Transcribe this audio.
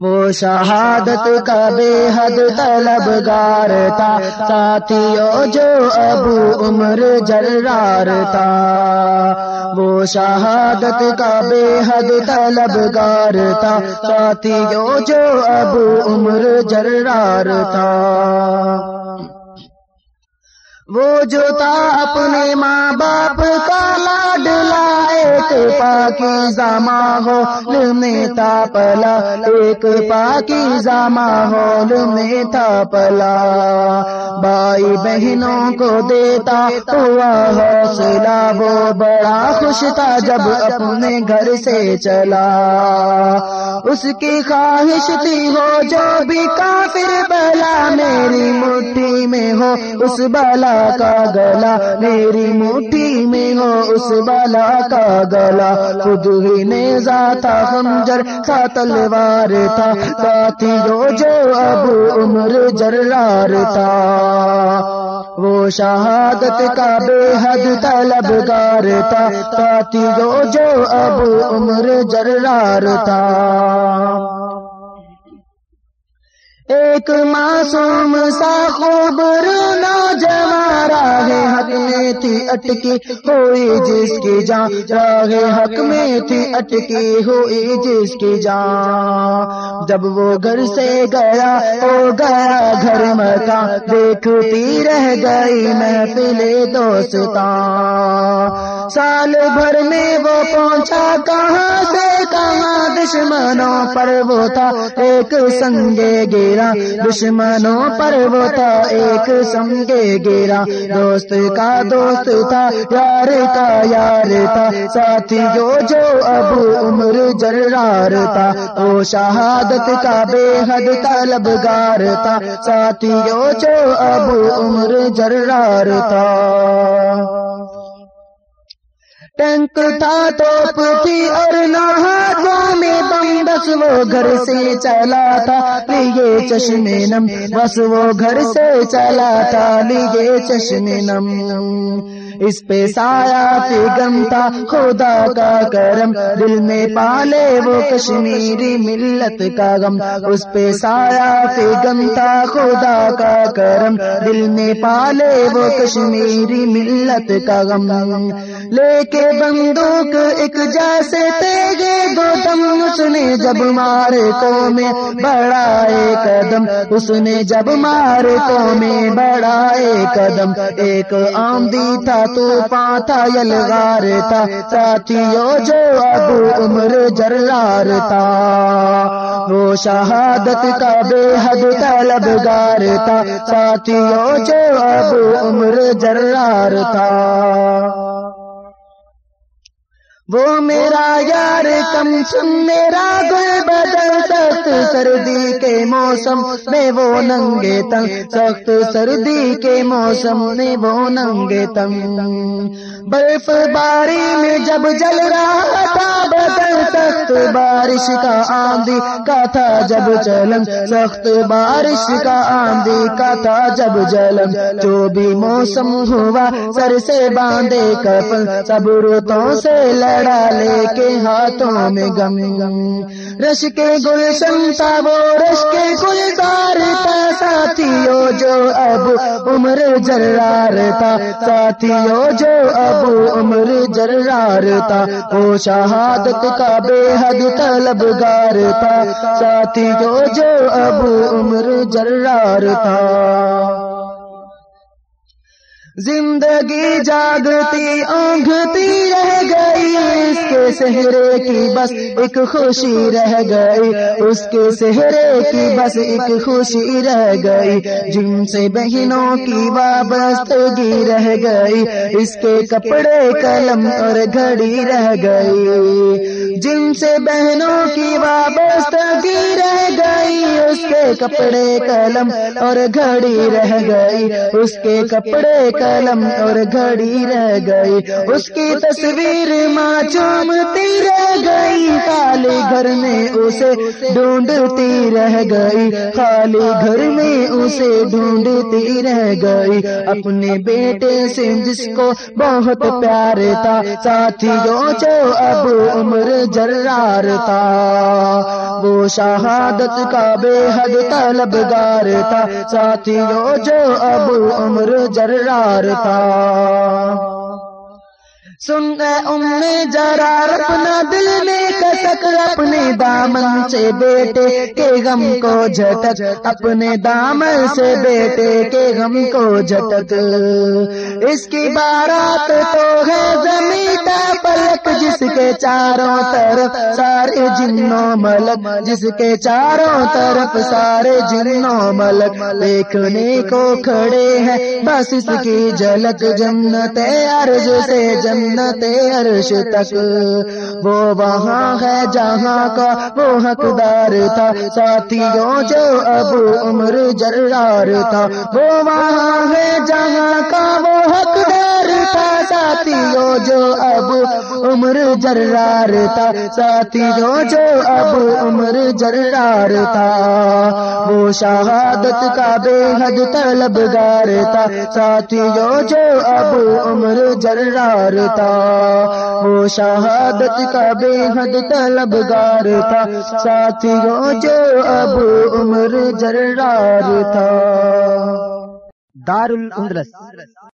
وہ شہادت کا بے حد طلبگار تھا، ساتھیوں جو ابو عمر جرار تھا۔ وہ شہادت کا بے حد طلبگار تھا، ساتھیوں جو ابو عمر جرار تھا۔ وہ جو تھا اپنے ماں باپ پاکی زما ہول میں تھا پلا ایک پاکی زما ہول میں تھا پلا بھائی بہنوں کو دیتا ہوا حوصلہ، وہ بڑا خوش تھا جب اپنے گھر سے چلا۔ اس کی خواہش تھی ہو جو بھی کافر اس بلا کا گلا، میری مٹھی میں ہو اس بلا کا گلا۔ خود ہی نے ذاتا خنجر تھا تلوار تھا۔ ساتھی جو اب عمر جرار تھا۔ وہ شہادت کا بے حد طلبگار تھا۔ ساتھی جو اب عمر جرار تھا۔ ایک معصوم سا خوب نوجوان راہ حق میں تھی اٹکی، ہوئی جس کی جان۔ راہ حق میں تھی اٹکی، ہوئی جس کی جان۔ جب وہ گھر سے گیا ہو گیا گھر مکا دیکھتی رہ گئی محفل دوستا سال بھر میں وہ پہنچا، کہاں سے؟ کہاں دشمنوں پر وہ تھا۔ ایک سنگے گے گیرا، دشمنوں پر وہ تھا، ایک سمجھے گیرا۔ دوست کا دوست تھا، یار کا یار تھا۔ ساتھی جو جو عمر جرار تھا، وہ شہادت کا بے حد طلبگار تھا۔ ساتھی جو اب عمر جرار تھا۔ ٹینک تھا توپ تھی اور نہ میں بم، بس وہ گھر سے چلا تھا۔ لیے چشم نم، بس وہ گھر سے چلا تھا۔ لیے چشم نم۔ اس پہ سایہ پہ گم تھا۔ خدا کا کرم، دل میں پالے وہ کشمیری ملت کا غم۔ اس پہ سایہ پہ گم تھا۔ خدا کا کرم، دل میں پالے وہ کشمیری ملت کا غم۔ لے کے بندوق ایک جیسے تیگے دو دم اس نے جب مارے کو میں بڑھائے قدم۔ اس نے جب مارے کو میں بڑھائے قدم۔ ایک آمدی تھا تو پاتا یلغار تھا۔ ساتھیوں، جو اب عمر جرار تھا۔ وہ شہادت کا بے حد طلبگار تھا۔ ساتھیوں، جو اب عمر جرار تھا۔ وہ میرا یار کم سن میرا گل بدل سخت سردی کے موسم میں وہ ننگے تنگ۔ سخت سردی کے موسم میں وہ ننگے تنگ۔ برف باری میں جب جل رہا تھا، بدل سخت بارش کا آندھی کا تھا جب چلن۔ سخت بارش کا آندھی کا تھا جب جلن۔ جو بھی موسم ہوا، سر سے باندھے کفن۔ سب روتوں سے لڑ لے کے ہاتھوں میں گم گم رش کے گلشن تھا وہ رش کے گلدار تھا۔ ساتھیوں جو اب عمر جرار تھا۔ ساتھیوں جو اب عمر جرار تھا۔ وہ شہادت کا بے حد طلبگار تھا۔ ساتھیوں جو اب عمر جرار تھا۔ زندگی جاگتی اونگتی رہ گئی۔ سہرے کی بس ایک خوشی رہ گئی۔ اس کے سہرے کی بس ایک خوشی رہ گئی۔ جن سے بہنوں کی وابستگی رہ گئی۔ اس کے کپڑے قلم اور گھڑی رہ گئی۔ جن سے بہنوں کی وابستگی رہ گئی۔ اس کے کپڑے قلم اور گھڑی رہ گئی۔ اس کے کپڑے قلم اور گھڑی رہ گئی۔ اس کی تصویر ماں چومتی رہ گئی، خالی گھر میں اسے ڈھونڈتی رہ گئی، خالی گھر میں اسے ڈھونڈتی رہ گئی۔ اپنے بیٹے سے جس کو بہت پیار تھا، ساتھیوں جو اب عمر جرار تھا۔ وہ شہادت کا بے حد طلبگار تھا، ساتھیوں جو اب عمر جرار تھا۔ سن ام جرار اپنا دل میں کسک اپنے دامن سے بیٹے کے غم کو جھٹک اپنے دامن سے بیٹے کے غم کو جھٹک اس کی بارات تو ہے زمین پلک، جس کے چاروں طرف سارے جنوں ملک۔ جس کے چاروں طرف سارے جنوں ملک۔ دیکھنے کو کھڑے ہیں، بس اس کی جھلک۔ جنت عرض سے جنت عرش تک۔ وہ وہاں ہے جہاں کا وہ حقدار تھا ساتھیوں جو اب عمر جرار تھا وہ وہاں ہے جہاں کا وہ حقدار تھا۔ ساتھیوں جو اب عمر جرار تھا ساتھیوں جو اب عمر جرار تھا۔ وہ شہادت کا بے حد طلبگار تھا۔ ساتھیوں جو اب عمر جرار تھا۔ وہ شہادت کا بے حد طلبگار تھا۔ ساتھیوں جو اب عمر جرار تھا۔ دار الاندلس